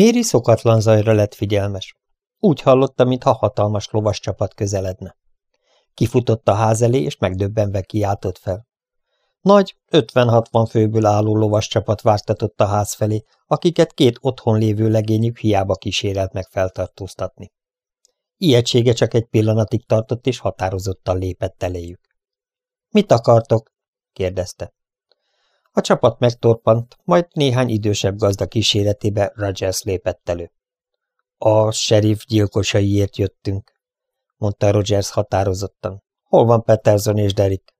Méri szokatlan zajra lett figyelmes. Úgy hallotta, mintha hatalmas lovas csapat közeledne. Kifutott a ház elé, és megdöbbenve kiáltott fel. Nagy, 50-60 főből álló lovas csapat vártatott a ház felé, akiket két otthon lévő legényük hiába kísérelt meg feltartóztatni. Ijegysége csak egy pillanatig tartott, és határozottan lépett eléjük. – Mit akartok? – kérdezte. A csapat megtorpant, majd néhány idősebb gazda kíséretébe Rogers lépett elő. – A sheriff gyilkosaiért jöttünk – mondta Rogers határozottan. – Hol van Peterson és Derek?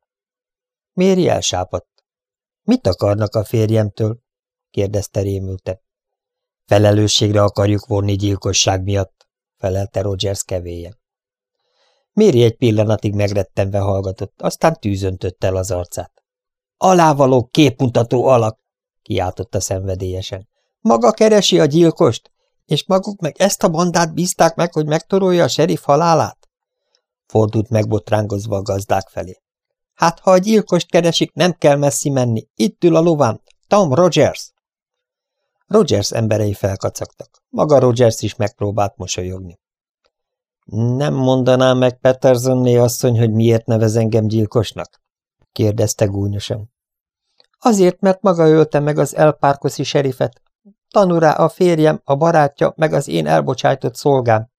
Méri elsápadt. Mit akarnak a férjemtől? kérdezte rémülten. Felelősségre akarjuk vonni gyilkosság miatt, felelte Rogers kevélyen. Méri egy pillanatig megrettenve hallgatott, aztán tűzöntött el az arcát. Alávaló képmutató alak, kiáltotta szenvedélyesen. Maga keresi a gyilkost, és maguk meg ezt a bandát bízták meg, hogy megtorolja a serif halálát? Fordult megbotránkozva a gazdák felé. Hát, ha a gyilkost keresik, nem kell messzi menni. Itt ül a lovám, Tom Rogers. Rogers emberei felkacagtak. Maga Rogers is megpróbált mosolyogni. Nem mondaná meg Petersonné asszony, hogy miért nevez engem gyilkosnak? Kérdezte gúnyosan. Azért, mert maga ölte meg az elpárkoszi serifet. Tanurá a férjem, a barátja, meg az én elbocsájtott szolgám.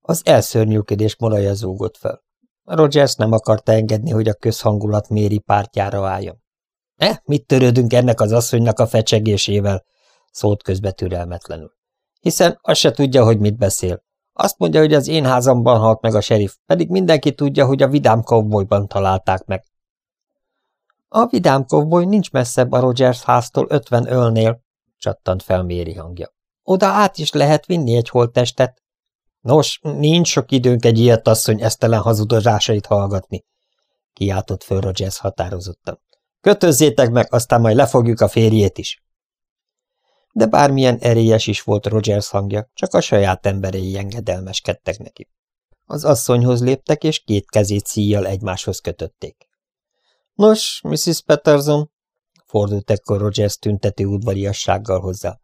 Az elszörnyűködés moraja zúgott fel. Rogers nem akarta engedni, hogy a közhangulat méri pártjára álljon. Eh, mit törődünk ennek az asszonynak a fecsegésével? szólt közbe türelmetlenül. Hiszen azt se tudja, hogy mit beszél. Azt mondja, hogy az én házamban halt meg a serif, pedig mindenki tudja, hogy a vidám kovbolyban találták meg. A vidám kovboly nincs messzebb a Rogers háztól ötven ölnél, csattant fel Méri hangja. Oda át is lehet vinni egy holttestet. Nos, nincs sok időnk egy ilyet asszony esztelen hazudozásait hallgatni, kiáltott föl Rogers határozottan. Kötözzétek meg, aztán majd lefogjuk a férjét is. De bármilyen erélyes is volt Rogers hangja, csak a saját emberei engedelmeskedtek neki. Az asszonyhoz léptek, és két kezét szíjjal egymáshoz kötötték. Nos, Mrs. Peterson, fordult ekkor Rogers tüntető udvariassággal hozzá.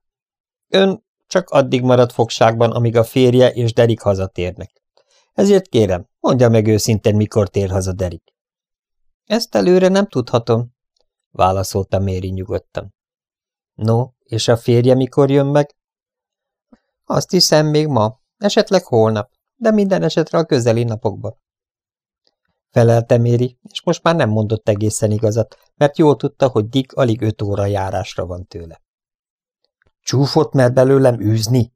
Ön csak addig marad fogságban, amíg a férje és Derik hazatérnek. Ezért kérem, mondja meg őszintén, mikor tér haza Derik. Ezt előre nem tudhatom, válaszolta Méri nyugodtan. No, és a férje mikor jön meg? Azt hiszem még ma, esetleg holnap, de minden esetre a közeli napokban. Felelte Méri, és most már nem mondott egészen igazat, mert jól tudta, hogy Dick alig öt óra járásra van tőle. Csúfot mer belőlem űzni?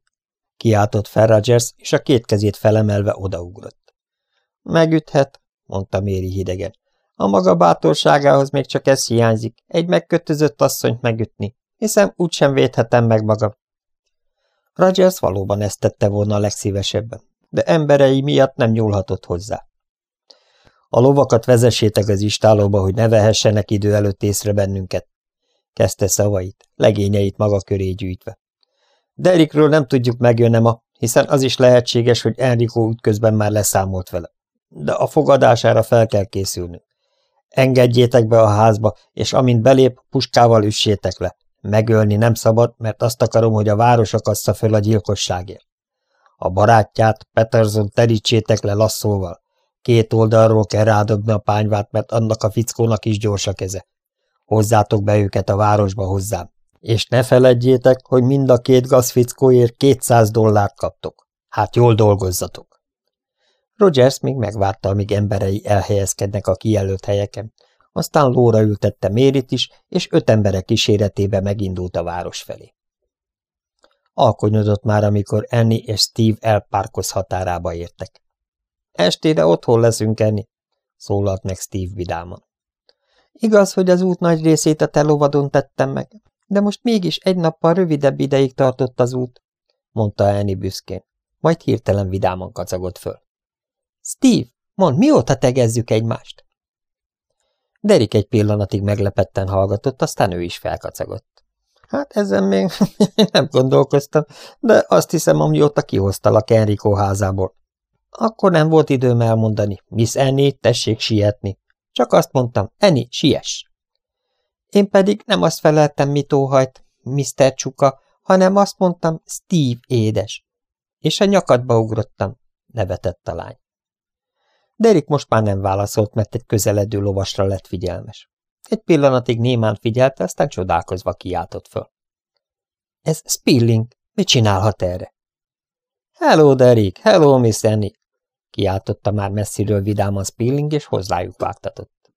kiáltott fel Rogers, és a két kezét felemelve odaugrott. Megüthet, mondta Méri hidegen. A maga bátorságához még csak ez hiányzik, egy megkötözött asszonyt megütni, hiszen úgysem védhetem meg magam. Rogers valóban ezt tette volna a legszívesebben, de emberei miatt nem nyúlhatott hozzá. A lovakat vezessétek az istálóba, hogy ne vehessenek idő előtt észre bennünket, kezdte szavait, legényeit maga köré gyűjtve. Derikről nem tudjuk megjönni ma, hiszen az is lehetséges, hogy Enrico útközben már leszámolt vele. De a fogadására fel kell készülnünk. Engedjétek be a házba, és amint belép, puskával üssétek le. Megölni nem szabad, mert azt akarom, hogy a város akassza föl a gyilkosságért. A barátját, Peterson terítsétek le lasszóval. Két oldalról kell rádobni a pányvát, mert annak a fickónak is gyors a keze. Hozzátok be őket a városba hozzám. És ne feledjétek, hogy mind a két gazfickóért 200 dollárt kaptok. Hát jól dolgozzatok. Rogers még megvárta, amíg emberei elhelyezkednek a kijelölt helyeken, aztán lóra ültette Mérit is, és öt emberek kíséretébe megindult a város felé. Alkonyodott már, amikor Annie és Steve elpárkoz határába értek. Estére otthon leszünk, Annie, szólalt meg Steve vidáman. Igaz, hogy az út nagy részét a te lovadon tettem meg, de most mégis egy nappal rövidebb ideig tartott az út, mondta Annie büszkén, majd hirtelen vidáman kacagott föl. Steve, mondd, mióta tegezzük egymást? Derik egy pillanatig meglepetten hallgatott, aztán ő is felkacagott. Hát ezen még nem gondolkoztam, de azt hiszem, amióta kihoztalak Enrico házából. Akkor nem volt időm elmondani. Miss Annie, tessék sietni. Csak azt mondtam, Eni, siess! Én pedig nem azt feleltem, mit óhajt, Mr. Csuka, hanem azt mondtam, Steve édes. És a nyakadba ugrottam, nevetett a lány. Derek most már nem válaszolt, mert egy közeledő lovasra lett figyelmes. Egy pillanatig némán figyelte, aztán csodálkozva kiáltott föl. Ez Spilling. Mit csinálhat erre? Hello, Derek! Hello, Miss Annie! kiáltotta már messziről vidáman Spilling, és hozzájuk vágtatott.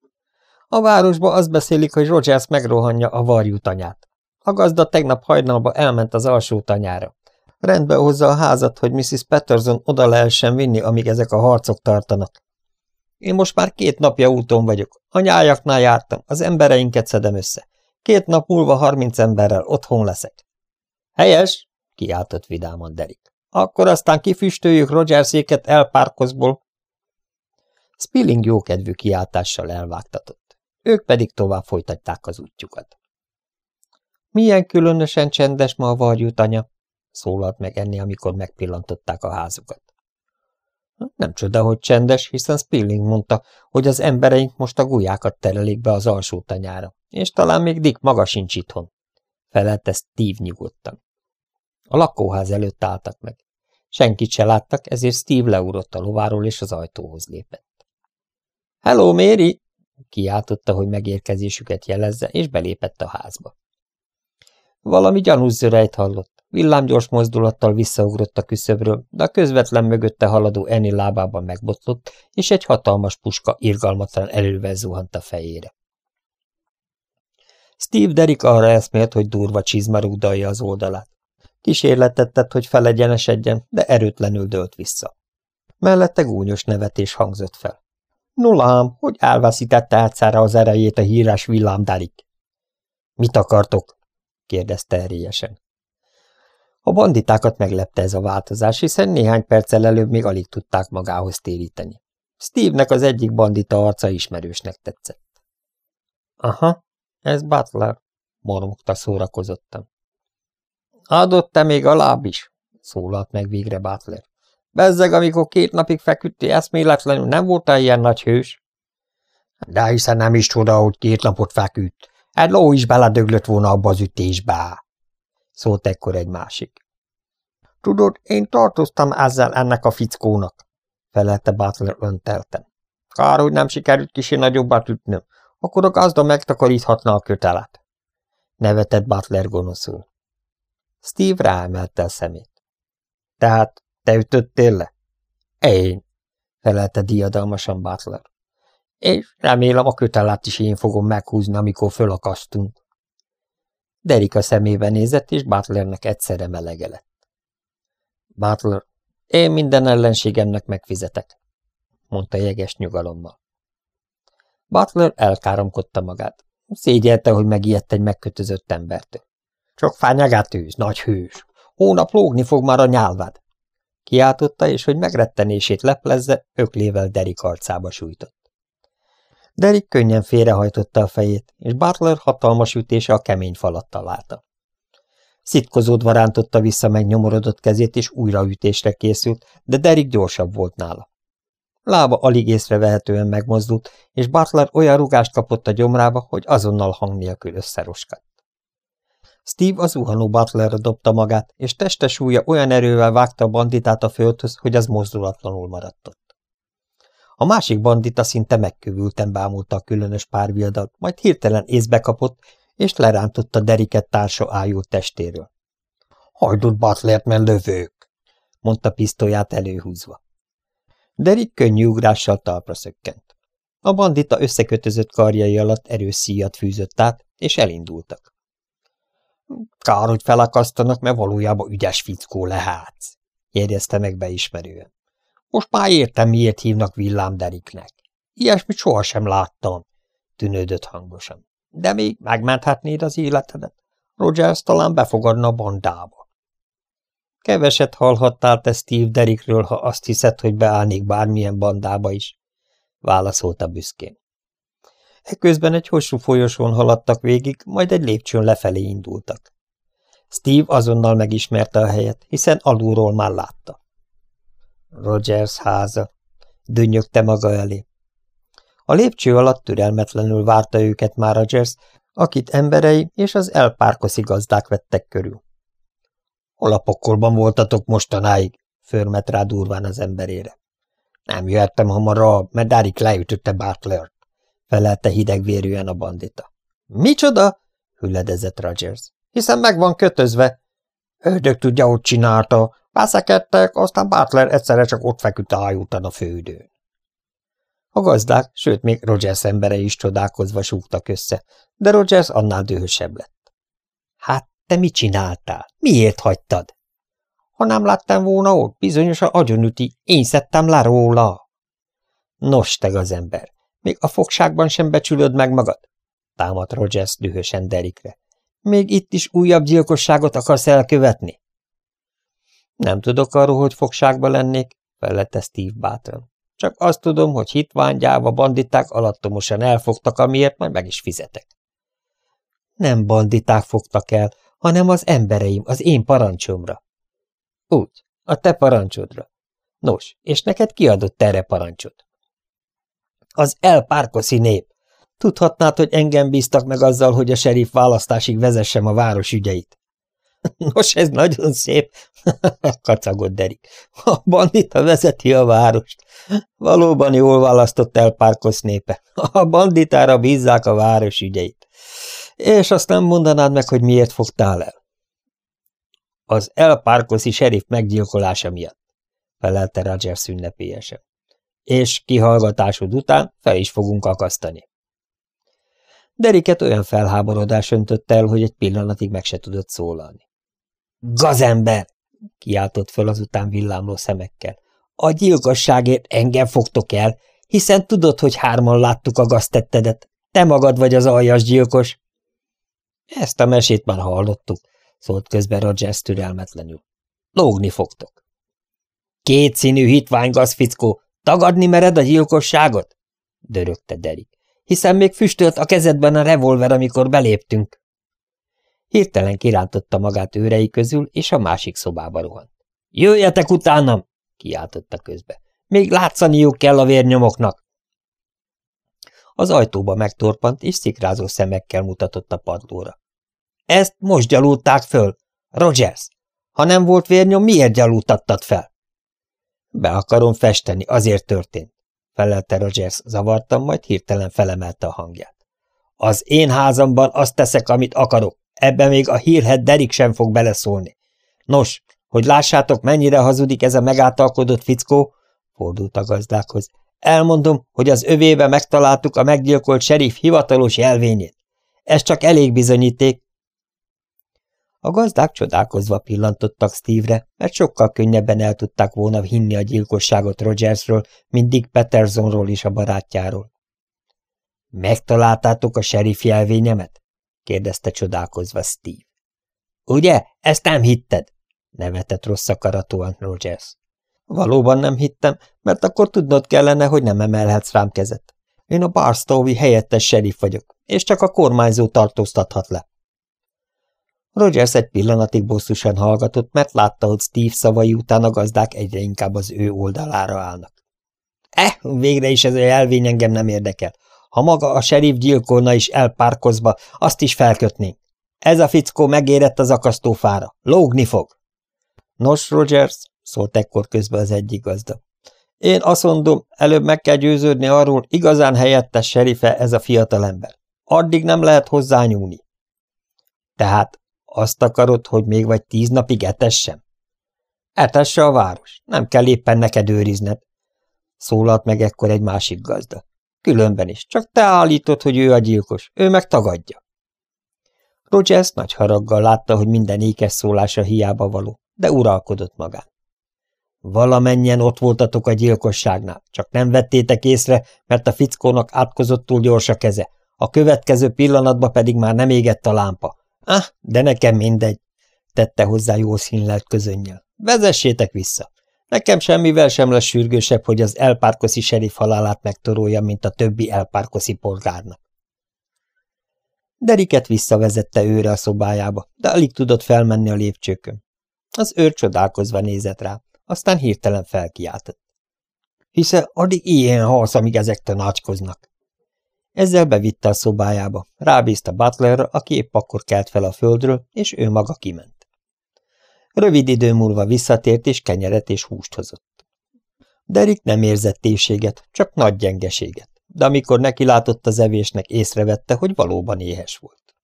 A városba azt beszélik, hogy Rogers megrohanja a varjú tanyát. A gazda tegnap hajnalba elment az alsó tanyára. Rendbe hozza a házat, hogy Mrs. Patterson oda lehessen vinni, amíg ezek a harcok tartanak. Én most már két napja úton vagyok. A nyájaknál jártam, az embereinket szedem össze. Két nap múlva harminc emberrel otthon leszek. Helyes, kiáltott vidáman Derik. Akkor aztán kifüstöljük Rogerséket elpárkozból. Spilling jókedvű kiáltással elvágtatott. Ők pedig tovább folytatták az útjukat. Milyen különösen csendes ma a varjút anya, szólalt meg enni, amikor megpillantották a házukat. Nem csoda, hogy csendes, hiszen Spilling mondta, hogy az embereink most a gulyákat terelik be az alsó tanyára, és talán még Dick maga sincs itthon. Felelte Steve nyugodtan. A lakóház előtt álltak meg. Senkit se láttak, ezért Steve leugrott a lováról, és az ajtóhoz lépett. – Hello, Mary! – kiáltotta, hogy megérkezésüket jelezze, és belépett a házba. Valami gyanús zörejt hallott. Villámgyors mozdulattal visszaugrott a küszöbről, de a közvetlen mögötte haladó Eni lábában megbotlott, és egy hatalmas puska irgalmatlan elővel zuhant a fejére. Steve Derrick arra eszmélt, hogy durva csizma rúdalja az oldalát. Kísérletet tett, hogy felegyenesedjen, de erőtlenül dőlt vissza. Mellette gúnyos nevetés hangzott fel. Nulám, hogy elveszítette átszára az erejét a hírás villám Derrick? Mit akartok? kérdezte erélyesen. A banditákat meglepte ez a változás, hiszen néhány perccel előbb még alig tudták magához téríteni. Steve-nek az egyik bandita arca ismerősnek tetszett. Aha, ez Butler, mormogta szórakozottan. Adott te még a láb is, szólalt meg végre Butler. Bezzeg, amikor két napig feküdtél eszméletlenül, nem voltál ilyen nagy hős? De hiszen nem is csoda, hogy két napot feküdt. Egy ló is beledöglött volna abba az ütésbe szólt ekkor egy másik. Tudod, én tartoztam ezzel ennek a fickónak, felelte Butler öntelten. Kár, hogy nem sikerült kicsi nagyobbat ütnöm, akkor a gazda megtakaríthatna a kötelet. Nevetett Butler gonoszul. Steve ráemelte a szemét. Tehát te ütöttél le? Én, felelte diadalmasan Butler. És remélem a kötelet is én fogom meghúzni, amikor fölakasztunk. Derika szemébe nézett, és Butlernek egyszerre melege lett. Butler, én minden ellenségemnek megfizetek, mondta jeges nyugalommal. Butler elkáromkodta magát. Szégyelte, hogy megijedt egy megkötözött embertől. Csak fányagát őz, nagy hős. Hónap lógni fog már a nyálvád. Kiáltotta, és hogy megrettenését leplezze, öklével Derik arcába sújtott. Derek könnyen félrehajtotta a fejét, és Butler hatalmas ütése a kemény falat találta. Szitkozódva rántotta vissza megnyomorodott kezét, és újra ütésre készült, de Derek gyorsabb volt nála. Lába alig észrevehetően megmozdult, és Butler olyan rugást kapott a gyomrába, hogy azonnal hang nélkül összeroskadt. Steve az zuhanó Butlerre dobta magát, és teste súlya olyan erővel vágta a banditát a földhöz, hogy az mozdulatlanul maradt ott. A másik bandita szinte megkövülten bámulta a különös párviadat, majd hirtelen észbe kapott, és lerántotta Deriket társa ájult testéről. – Hajdut Butlert, mert lövők! – mondta pisztolyát előhúzva. Derik könnyű ugrással talpra szökkent. A bandita összekötözött karjai alatt erős szíjat fűzött át, és elindultak. – Kár, hogy felakasztanak, mert valójában ügyes fickó lehetsz – jegyezte meg beismerően. Most már értem, miért hívnak villámderiknek. Ilyesmit sohasem láttam, tűnődött hangosan. De még megmenthetnéd az életedet? Rogers talán befogadna a bandába. Keveset hallhattál te Steve Derrickről, ha azt hiszed, hogy beállnék bármilyen bandába is, válaszolta büszkén. Eközben egy hosszú folyosón haladtak végig, majd egy lépcsőn lefelé indultak. Steve azonnal megismerte a helyet, hiszen alulról már látta. Rogers háza, dönnyögte maga elé. A lépcső alatt türelmetlenül várta őket már Rogers, akit emberei és az elpárkoszi gazdák vettek körül. Hol a pokolban voltatok mostanáig? Förmet rá durván az emberére. Nem jöttem hamarabb, mert Darik leütötte Butler-t, felelte hidegvérűen a bandita. Micsoda? hülledezett Rogers. Hiszen meg van kötözve. Ördög tudja, hogy csinálta. Pászekedtek, aztán Butler egyszerre csak ott feküdt a hajútan a fődőn. A gazdák, sőt még Rogers embere is csodálkozva súgtak össze, de Rogers annál dühösebb lett. Hát te mit csináltál? Miért hagytad? Ha nem láttam volna ott, bizonyos a agyonüti, én szedtem le róla. Nos, te az ember, még a fogságban sem becsülöd meg magad? Támadt Rogers dühösen Derikre. Még itt is újabb gyilkosságot akarsz elkövetni? Nem tudok arról, hogy fogságban lennék, felette Steve bátran. Csak azt tudom, hogy hitványgyáva banditák alattomosan elfogtak, amiért majd meg is fizetek. Nem banditák fogtak el, hanem az embereim, az én parancsomra. Úgy, a te parancsodra. Nos, és neked kiadott erre parancsot? Az elpárkoszi nép. Tudhatnád, hogy engem bíztak meg azzal, hogy a serif választásig vezessem a város ügyeit. Nos, ez nagyon szép, kacagott Derik. A bandita vezeti a várost. Valóban jól választott el Párkosz népe. A banditára bízzák a város ügyeit. És azt nem mondanád meg, hogy miért fogtál el? Az El Párkoszi serif meggyilkolása miatt, felelte Roger ünnepélyesen. És kihallgatásod után fel is fogunk akasztani. Deriket olyan felháborodás öntött el, hogy egy pillanatig meg se tudott szólalni. Gazember! kiáltott föl azután villámló szemekkel. A gyilkosságért engem fogtok el, hiszen tudod, hogy hárman láttuk a gaztettedet. Te magad vagy az aljas gyilkos. Ezt a mesét már hallottuk, szólt közben Rogers türelmetlenül. Lógni fogtok. Kétszínű hitványgaz, fickó, tagadni mered a gyilkosságot? dörögte Derik. Hiszen még füstölt a kezedben a revolver, amikor beléptünk. Hirtelen kirántotta magát őrei közül, és a másik szobába rohant. Jöjjetek utánam! kiáltotta közbe. Még látszaniuk kell a vérnyomoknak! Az ajtóba megtorpant, és szikrázó szemekkel mutatott a padlóra. Ezt most gyalulták föl. Rogers, ha nem volt vérnyom, miért gyalultattad fel? Be akarom festeni, azért történt, felelte Rogers zavartam, majd hirtelen felemelte a hangját. Az én házamban azt teszek, amit akarok. Ebben még a hírhet Derik sem fog beleszólni. Nos, hogy lássátok, mennyire hazudik ez a megáltalkodott fickó, fordult a gazdákhoz, elmondom, hogy az övébe megtaláltuk a meggyilkolt serif hivatalos jelvényét. Ez csak elég bizonyíték. A gazdák csodálkozva pillantottak Steve-re, mert sokkal könnyebben el tudták volna hinni a gyilkosságot Rogersről, mint Dick Petersonról is a barátjáról. Megtaláltátok a serif jelvényemet? kérdezte csodálkozva Steve. Ugye, ezt nem hitted? nevetett rossz akaratóan Rogers. Valóban nem hittem, mert akkor tudnod kellene, hogy nem emelhetsz rám kezet. Én a Barstowi helyettes serif vagyok, és csak a kormányzó tartóztathat le. Rogers egy pillanatig bosszusan hallgatott, mert látta, hogy Steve szavai után a gazdák egyre inkább az ő oldalára állnak. Eh, végre is ez a jelvény engem nem érdekel. Ha maga a serif gyilkolna is elpárkozba, azt is felkötnénk. Ez a fickó megérett az akasztófára. Lógni fog. Nos, Rogers, szólt ekkor közben az egyik gazda. Én azt mondom, előbb meg kell győződni arról, igazán helyettes serife ez a fiatalember. Addig nem lehet hozzányúlni. Tehát azt akarod, hogy még vagy tíz napig etessem? Etesse a város, nem kell éppen neked őrizned. Szólalt meg ekkor egy másik gazda. Különben is, csak te állítod, hogy ő a gyilkos, ő meg tagadja. Rogers nagy haraggal látta, hogy minden ékes szólása hiába való, de uralkodott magán. Valamennyien ott voltatok a gyilkosságnál, csak nem vettétek észre, mert a fickónak átkozottul gyors a keze, a következő pillanatban pedig már nem égett a lámpa. Ah, de nekem mindegy, tette hozzá jó színlelt közönnyel. Vezessétek vissza. Nekem semmivel sem lesz sürgősebb, hogy az elpárkoszi serif halálát megtorolja, mint a többi elpárkoszi polgárnak. Deriket visszavezette őre a szobájába, de alig tudott felmenni a lépcsőkön. Az őr csodálkozva nézett rá, aztán hirtelen felkiáltott. Hisze addig ilyen halsz, amíg ezek tanácskoznak. Ezzel bevitte a szobájába, rábízta Butlerra, aki épp akkor kelt fel a földről, és ő maga kiment. Rövid idő múlva visszatért, és kenyeret és húst hozott. Derik nem érzett téséget, csak nagy gyengeséget, de amikor neki látott az evésnek, észrevette, hogy valóban éhes volt.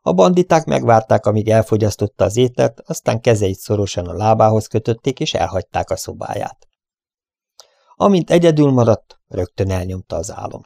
A banditák megvárták, amíg elfogyasztotta az ételt, aztán kezeit szorosan a lábához kötötték, és elhagyták a szobáját. Amint egyedül maradt, rögtön elnyomta az álom.